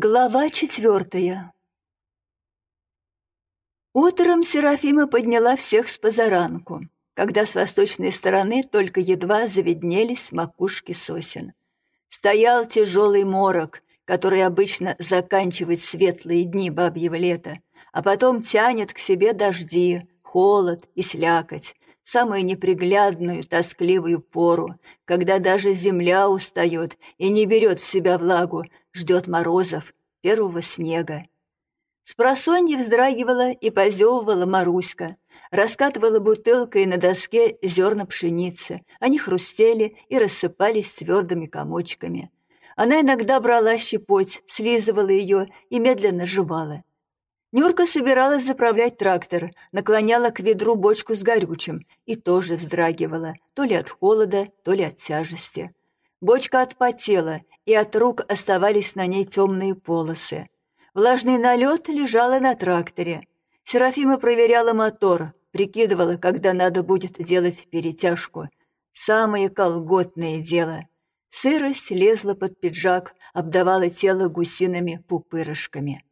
Глава четвертая Утром Серафима подняла всех с позаранку, когда с восточной стороны только едва заведнелись макушки сосен. Стоял тяжелый морок, который обычно заканчивает светлые дни бабьего лета, а потом тянет к себе дожди, холод и слякоть, самую неприглядную, тоскливую пору, когда даже земля устает и не берет в себя влагу, ждет морозов, первого снега. С просонья вздрагивала и позевывала Маруська, раскатывала бутылкой на доске зерна пшеницы. Они хрустели и рассыпались твердыми комочками. Она иногда брала щепоть, слизывала ее и медленно жевала. Нюрка собиралась заправлять трактор, наклоняла к ведру бочку с горючим и тоже вздрагивала, то ли от холода, то ли от тяжести. Бочка отпотела, и от рук оставались на ней темные полосы. Влажный налет лежала на тракторе. Серафима проверяла мотор, прикидывала, когда надо будет делать перетяжку. Самое колготное дело. Сырость лезла под пиджак, обдавала тело гусиными пупырышками.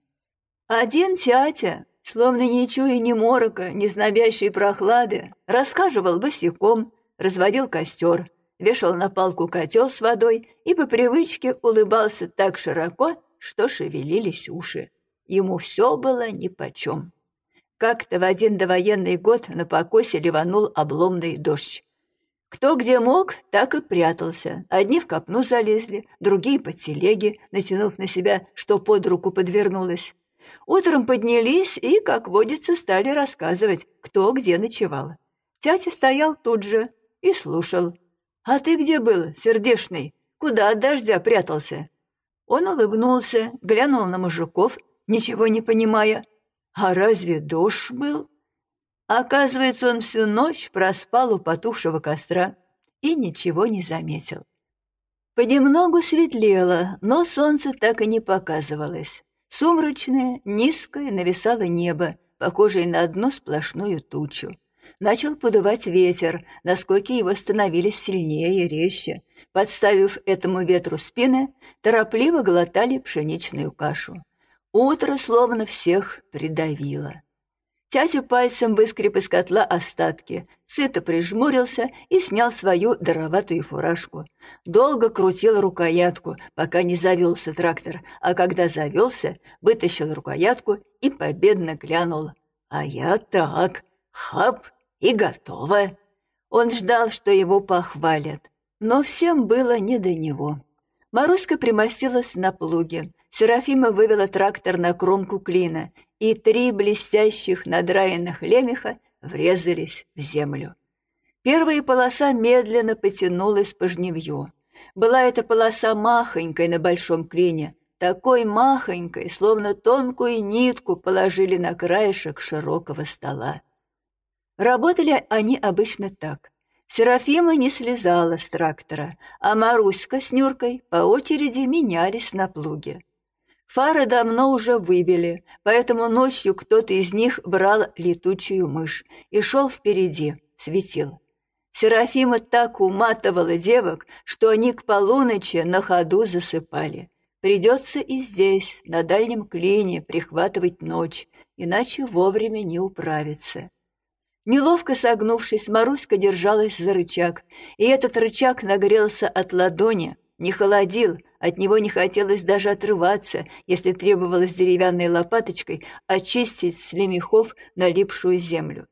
Один тятя, словно не чуя ни морока, ни знобящей прохлады, рассказывал босиком, разводил костер, вешал на палку котел с водой и по привычке улыбался так широко, что шевелились уши. Ему все было нипочем. Как-то в один довоенный год на покосе ливанул обломный дождь. Кто где мог, так и прятался. Одни в копну залезли, другие под телеги, натянув на себя, что под руку подвернулось. Утром поднялись и, как водится, стали рассказывать, кто где ночевал. Тятя стоял тут же и слушал. «А ты где был, сердешный? Куда от дождя прятался?» Он улыбнулся, глянул на мужиков, ничего не понимая. «А разве дождь был?» Оказывается, он всю ночь проспал у потухшего костра и ничего не заметил. Понемногу светлело, но солнце так и не показывалось. Сумрачное, низкое нависало небо, похожее на одну сплошную тучу. Начал подувать ветер, наскоки его становились сильнее и резче. Подставив этому ветру спины, торопливо глотали пшеничную кашу. Утро словно всех придавило. Тятя пальцем выскреб из котла остатки, сыто прижмурился и снял свою дароватую фуражку. Долго крутил рукоятку, пока не завелся трактор, а когда завелся, вытащил рукоятку и победно глянул. «А я так, хап, и готово!» Он ждал, что его похвалят, но всем было не до него. Маруська примостилась на плуге. Серафима вывела трактор на кромку клина, и три блестящих надраенных лемеха врезались в землю. Первая полоса медленно потянулась по жневью. Была эта полоса махонькой на большом клине, такой махонькой, словно тонкую нитку положили на краешек широкого стола. Работали они обычно так. Серафима не слезала с трактора, а Маруська с Нюркой по очереди менялись на плуге. Фары давно уже выбили, поэтому ночью кто-то из них брал летучую мышь и шел впереди, светил. Серафима так уматывала девок, что они к полуночи на ходу засыпали. Придется и здесь, на дальнем клине, прихватывать ночь, иначе вовремя не управиться. Неловко согнувшись, Маруська держалась за рычаг, и этот рычаг нагрелся от ладони, не холодил, от него не хотелось даже отрываться, если требовалось деревянной лопаточкой очистить с лемехов налипшую землю.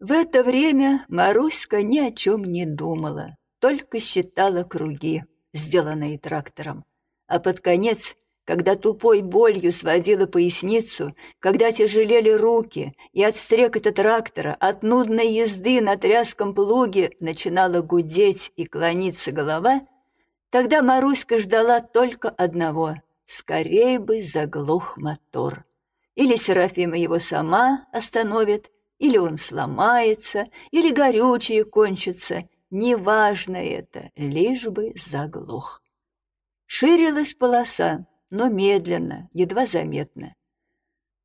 В это время Маруська ни о чем не думала, только считала круги, сделанные трактором. А под конец, когда тупой болью сводила поясницу, когда тяжелели руки, и от стрекота трактора, от нудной езды на тряском плуге начинала гудеть и клониться голова — Тогда Маруська ждала только одного — скорее бы заглох мотор. Или Серафима его сама остановит, или он сломается, или горючее кончится. Неважно это, лишь бы заглох. Ширилась полоса, но медленно, едва заметно.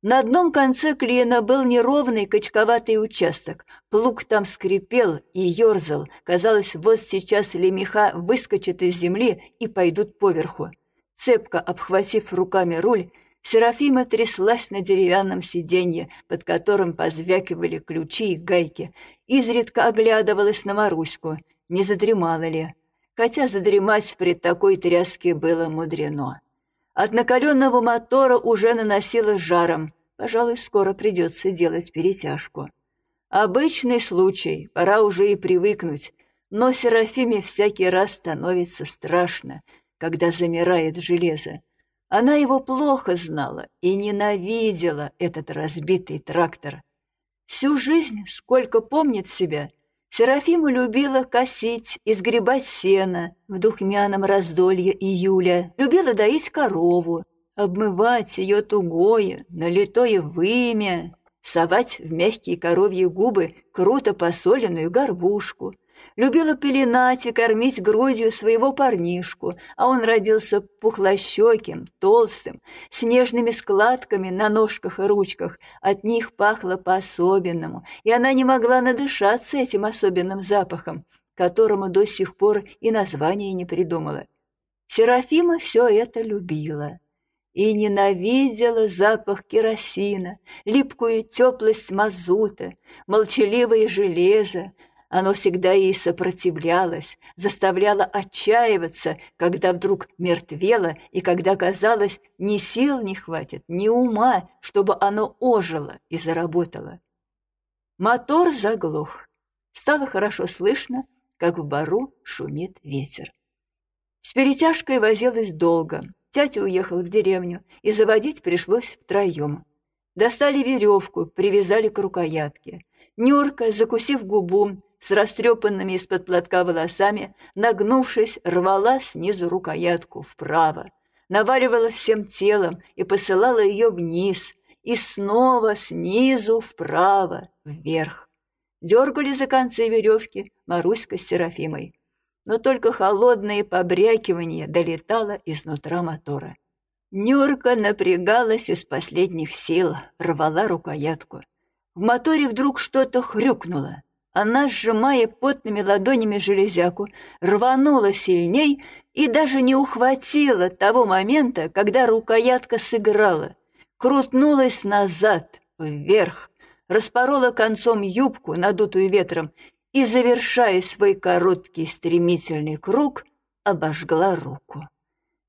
На одном конце клина был неровный качковатый участок. Плуг там скрипел и ерзал. Казалось, вот сейчас лемеха выскочат из земли и пойдут поверху. Цепко обхватив руками руль, Серафима тряслась на деревянном сиденье, под которым позвякивали ключи и гайки, изредка оглядывалась на Маруську, не задремала ли, хотя задремать при такой тряске было мудрено. От накаленного мотора уже наносило жаром, пожалуй, скоро придется делать перетяжку. Обычный случай, пора уже и привыкнуть, но Серафиме всякий раз становится страшно, когда замирает железо. Она его плохо знала и ненавидела этот разбитый трактор. Всю жизнь, сколько помнит себя, Серафима любила косить и сгребать сено в духмяном раздолье июля, любила доить корову, обмывать ее тугое, налитое вымя, совать в мягкие коровьи губы круто посоленную горбушку, любила пеленать и кормить грудью своего парнишку, а он родился пухлощеким, толстым, с нежными складками на ножках и ручках. От них пахло по-особенному, и она не могла надышаться этим особенным запахом, которому до сих пор и название не придумала. Серафима все это любила и ненавидела запах керосина, липкую теплость мазута, молчаливое железо, оно всегда ей сопротивлялось, заставляло отчаиваться, когда вдруг мертвело и когда, казалось, ни сил не хватит, ни ума, чтобы оно ожило и заработало. Мотор заглох. Стало хорошо слышно, как в бару шумит ветер. С перетяжкой возилась долго. Тятя уехал в деревню, и заводить пришлось втроем. Достали веревку, привязали к рукоятке. Нюрка, закусив губу, с растрепанными из-под платка волосами, нагнувшись, рвала снизу рукоятку вправо, наваливалась всем телом и посылала ее вниз, и снова снизу вправо, вверх. Дергали за концы веревки Маруська с Серафимой, но только холодное побрякивание долетало изнутра мотора. Нюрка напрягалась из последних сил, рвала рукоятку. В моторе вдруг что-то хрюкнуло. Она, сжимая потными ладонями железяку, рванула сильней и даже не ухватила того момента, когда рукоятка сыграла. Крутнулась назад, вверх, распорола концом юбку, надутую ветром, и, завершая свой короткий стремительный круг, обожгла руку.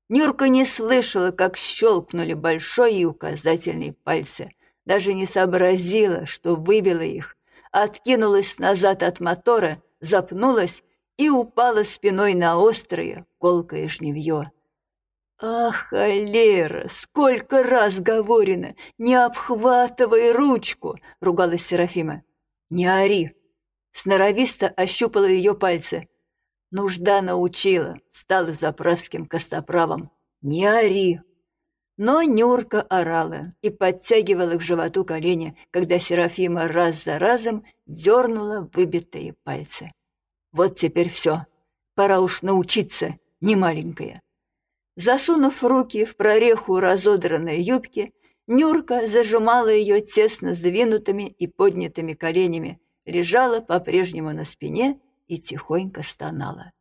Нюрка не слышала, как щелкнули большой и указательный пальцы, даже не сообразила, что выбила их, откинулась назад от мотора, запнулась и упала спиной на острое, колкое жневье. «Ах, холера, сколько раз говорено! Не обхватывай ручку!» — ругалась Серафима. «Не ори!» Сноровисто ощупала ее пальцы. Нужда научила, стала заправским костоправом. «Не ори!» Но Нюрка орала и подтягивала к животу колени, когда Серафима раз за разом дернула выбитые пальцы. Вот теперь все. Пора уж научиться, не маленькая. Засунув руки в прореху разодранной юбки, Нюрка зажимала ее тесно сдвинутыми и поднятыми коленями, лежала по-прежнему на спине и тихонько стонала.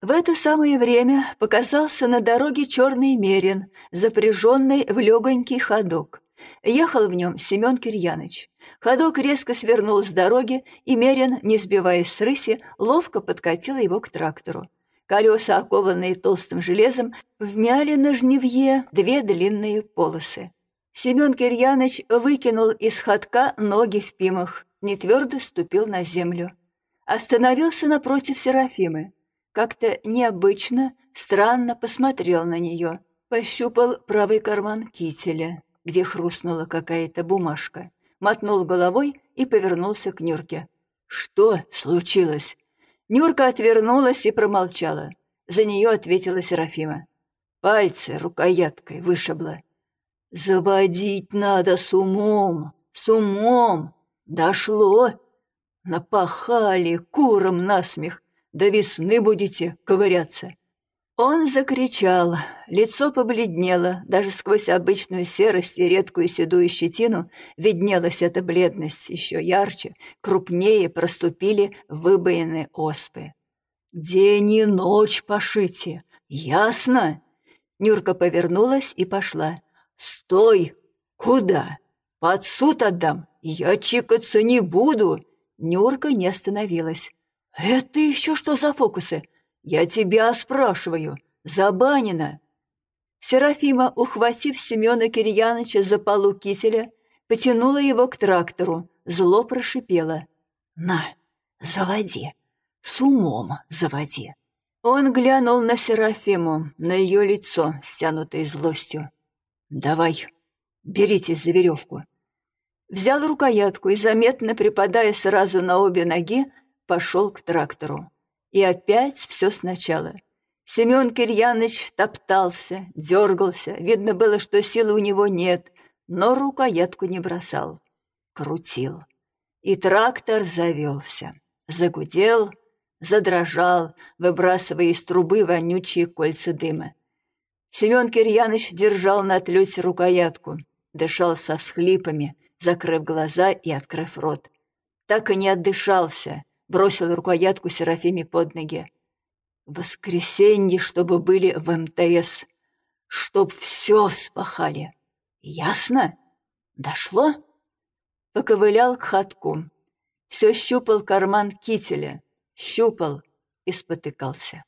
В это самое время показался на дороге черный мерин, запряженный в легонький ходок. Ехал в нем Семен Кирьяныч. Ходок резко свернул с дороги, и Мерин, не сбиваясь с рыси, ловко подкатил его к трактору. Колеса, окованные толстым железом, вмяли на жневье две длинные полосы. Семен Кирьяныч выкинул из ходка ноги в пимах, не твердо ступил на землю. Остановился напротив Серафимы как-то необычно, странно посмотрел на нее, пощупал правый карман кителя, где хрустнула какая-то бумажка, мотнул головой и повернулся к Нюрке. «Что случилось?» Нюрка отвернулась и промолчала. За нее ответила Серафима. Пальцы рукояткой вышибла. «Заводить надо с умом, с умом! Дошло! Напахали куром насмех, до весны будете ковыряться». Он закричал, лицо побледнело, даже сквозь обычную серость и редкую седую щетину виднелась эта бледность еще ярче, крупнее проступили выбоины оспы. «День и ночь пошите, ясно? Нюрка повернулась и пошла. «Стой! Куда? Под суд отдам! Я чикаться не буду!» Нюрка не остановилась. «Это еще что за фокусы? Я тебя спрашиваю. Забанено!» Серафима, ухватив Семена Кирьяныча за полу кителя, потянула его к трактору, зло прошипела. «На, заводи, с умом заводи!» Он глянул на Серафиму, на ее лицо, стянутое злостью. «Давай, беритесь за веревку». Взял рукоятку и, заметно припадая сразу на обе ноги, пошел к трактору. И опять все сначала. Семен Кирьяныч топтался, дергался, видно было, что силы у него нет, но рукоятку не бросал. Крутил. И трактор завелся, загудел, задрожал, выбрасывая из трубы вонючие кольца дыма. Семен Кирьяныч держал на отлете рукоятку, дышал со всхлипами, закрыв глаза и открыв рот. Так и не отдышался, бросил рукоятку Серафиме под ноги. Воскресенье, чтобы были в МТС, чтоб все спахали. Ясно? Дошло? Поковылял к хатку. Все щупал карман кителя, щупал и спотыкался.